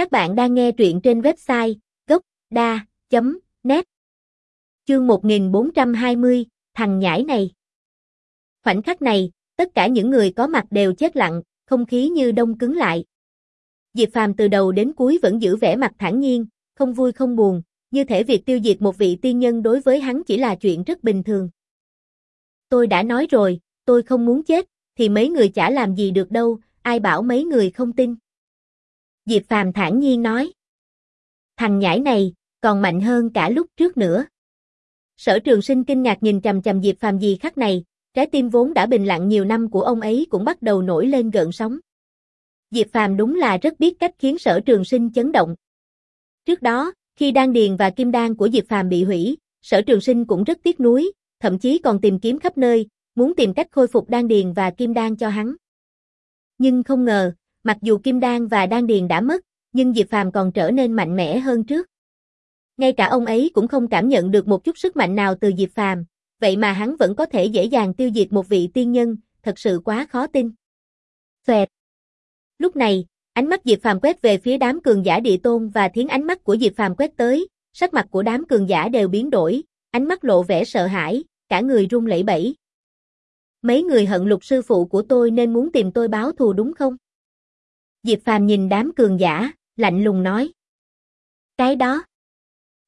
Các bạn đang nghe truyện trên website gốc.da.net Chương 1420, thằng nhãi này. Khoảnh khắc này, tất cả những người có mặt đều chết lặng, không khí như đông cứng lại. Diệp Phàm từ đầu đến cuối vẫn giữ vẻ mặt thản nhiên, không vui không buồn, như thể việc tiêu diệt một vị tiên nhân đối với hắn chỉ là chuyện rất bình thường. Tôi đã nói rồi, tôi không muốn chết, thì mấy người chả làm gì được đâu, ai bảo mấy người không tin. Diệp Phàm thản nhiên nói. Thằng nhãi này, còn mạnh hơn cả lúc trước nữa. Sở trường sinh kinh ngạc nhìn trầm trầm Diệp Phàm gì khắc này, trái tim vốn đã bình lặng nhiều năm của ông ấy cũng bắt đầu nổi lên gợn sóng. Diệp Phàm đúng là rất biết cách khiến sở trường sinh chấn động. Trước đó, khi đan điền và kim đan của Diệp Phàm bị hủy, sở trường sinh cũng rất tiếc nuối, thậm chí còn tìm kiếm khắp nơi, muốn tìm cách khôi phục đan điền và kim đan cho hắn. Nhưng không ngờ, mặc dù kim đan và đan điền đã mất, nhưng Diệp Phàm còn trở nên mạnh mẽ hơn trước. Ngay cả ông ấy cũng không cảm nhận được một chút sức mạnh nào từ Diệp Phàm, vậy mà hắn vẫn có thể dễ dàng tiêu diệt một vị tiên nhân, thật sự quá khó tin. Xoẹt. Lúc này, ánh mắt Diệp Phàm quét về phía đám cường giả địa tôn và thiến ánh mắt của Diệp Phàm quét tới, sắc mặt của đám cường giả đều biến đổi, ánh mắt lộ vẻ sợ hãi, cả người run lẩy bẩy. Mấy người hận lục sư phụ của tôi nên muốn tìm tôi báo thù đúng không? Diệp Phàm nhìn đám cường giả, lạnh lùng nói. Cái đó.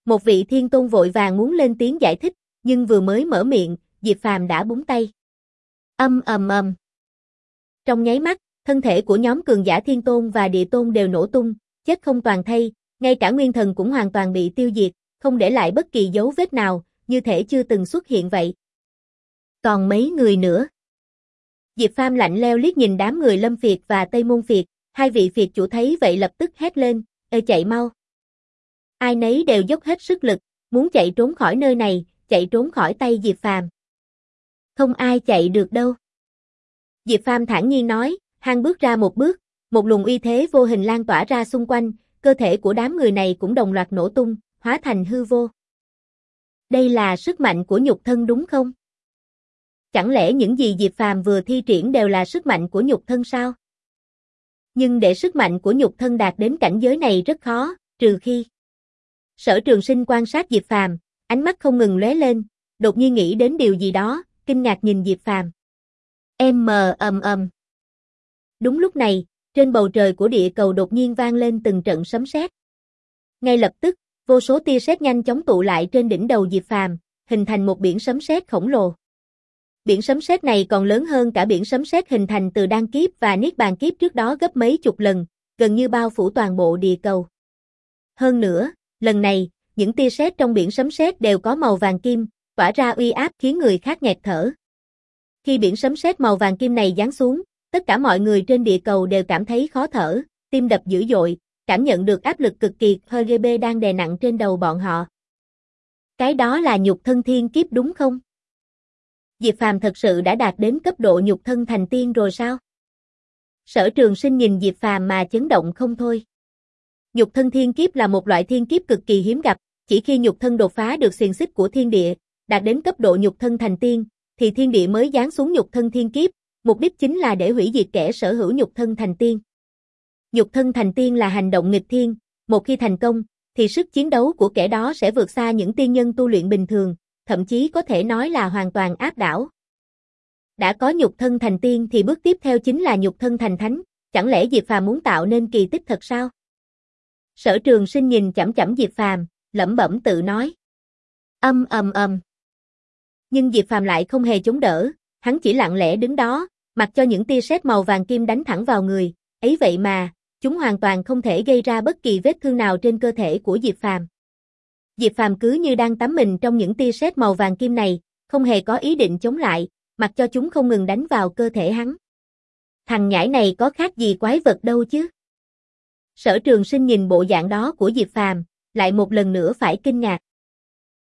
Một vị thiên tôn vội vàng muốn lên tiếng giải thích, nhưng vừa mới mở miệng, Diệp Phàm đã búng tay. Âm ầm ầm. Trong nháy mắt, thân thể của nhóm cường giả thiên tôn và địa tôn đều nổ tung, chết không toàn thây, ngay cả nguyên thần cũng hoàn toàn bị tiêu diệt, không để lại bất kỳ dấu vết nào, như thể chưa từng xuất hiện vậy. Còn mấy người nữa. Diệp Phàm lạnh leo liếc nhìn đám người Lâm Việt và Tây Môn Việt, hai vị Việt chủ thấy vậy lập tức hét lên, ê chạy mau. Ai nấy đều dốc hết sức lực, muốn chạy trốn khỏi nơi này, chạy trốn khỏi tay Diệp Phàm. Không ai chạy được đâu. Diệp Phàm thản nhiên nói, hang bước ra một bước, một luồng uy thế vô hình lan tỏa ra xung quanh, cơ thể của đám người này cũng đồng loạt nổ tung, hóa thành hư vô. Đây là sức mạnh của nhục thân đúng không? Chẳng lẽ những gì Diệp Phàm vừa thi triển đều là sức mạnh của nhục thân sao? Nhưng để sức mạnh của nhục thân đạt đến cảnh giới này rất khó, trừ khi Sở Trường Sinh quan sát Diệp Phàm, ánh mắt không ngừng lóe lên, đột nhiên nghĩ đến điều gì đó, kinh ngạc nhìn Diệp Phàm. Em mờ ầm ầm. Đúng lúc này, trên bầu trời của địa cầu đột nhiên vang lên từng trận sấm sét. Ngay lập tức, vô số tia sét nhanh chóng tụ lại trên đỉnh đầu Diệp Phàm, hình thành một biển sấm sét khổng lồ. Biển sấm sét này còn lớn hơn cả biển sấm sét hình thành từ đan kiếp và niết bàn kiếp trước đó gấp mấy chục lần, gần như bao phủ toàn bộ địa cầu. Hơn nữa, lần này, những tia sét trong biển sấm sét đều có màu vàng kim, tỏa ra uy áp khiến người khác nghẹt thở. Khi biển sấm sét màu vàng kim này giáng xuống, tất cả mọi người trên địa cầu đều cảm thấy khó thở, tim đập dữ dội, cảm nhận được áp lực cực kỳ HGB đang đè nặng trên đầu bọn họ. Cái đó là nhục thân thiên kiếp đúng không? Diệp Phàm thật sự đã đạt đến cấp độ nhục thân thành tiên rồi sao? Sở trường sinh nhìn Diệp Phàm mà chấn động không thôi. Nhục thân thiên kiếp là một loại thiên kiếp cực kỳ hiếm gặp, chỉ khi nhục thân đột phá được xiềng xích của thiên địa, đạt đến cấp độ nhục thân thành tiên, thì thiên địa mới giáng xuống nhục thân thiên kiếp, mục đích chính là để hủy diệt kẻ sở hữu nhục thân thành tiên. Nhục thân thành tiên là hành động nghịch thiên, một khi thành công, thì sức chiến đấu của kẻ đó sẽ vượt xa những tiên nhân tu luyện bình thường, thậm chí có thể nói là hoàn toàn áp đảo. Đã có nhục thân thành tiên thì bước tiếp theo chính là nhục thân thành thánh, chẳng lẽ Diệp Phàm muốn tạo nên kỳ tích thật sao? Sở Trường Sinh nhìn chậm chậm Diệp Phàm, lẩm bẩm tự nói. Âm ầm ầm. Nhưng Diệp Phàm lại không hề chống đỡ, hắn chỉ lặng lẽ đứng đó, mặc cho những tia sét màu vàng kim đánh thẳng vào người, ấy vậy mà, chúng hoàn toàn không thể gây ra bất kỳ vết thương nào trên cơ thể của Diệp Phàm. Diệp Phàm cứ như đang tắm mình trong những tia sét màu vàng kim này, không hề có ý định chống lại, mặc cho chúng không ngừng đánh vào cơ thể hắn. Thằng nhãi này có khác gì quái vật đâu chứ? Sở Trường Sinh nhìn bộ dạng đó của Diệp Phàm, lại một lần nữa phải kinh ngạc.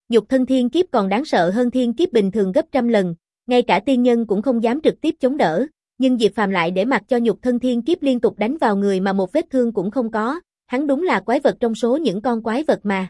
Nhục thân thiên kiếp còn đáng sợ hơn thiên kiếp bình thường gấp trăm lần, ngay cả tiên nhân cũng không dám trực tiếp chống đỡ, nhưng Diệp Phàm lại để mặc cho nhục thân thiên kiếp liên tục đánh vào người mà một vết thương cũng không có, hắn đúng là quái vật trong số những con quái vật mà.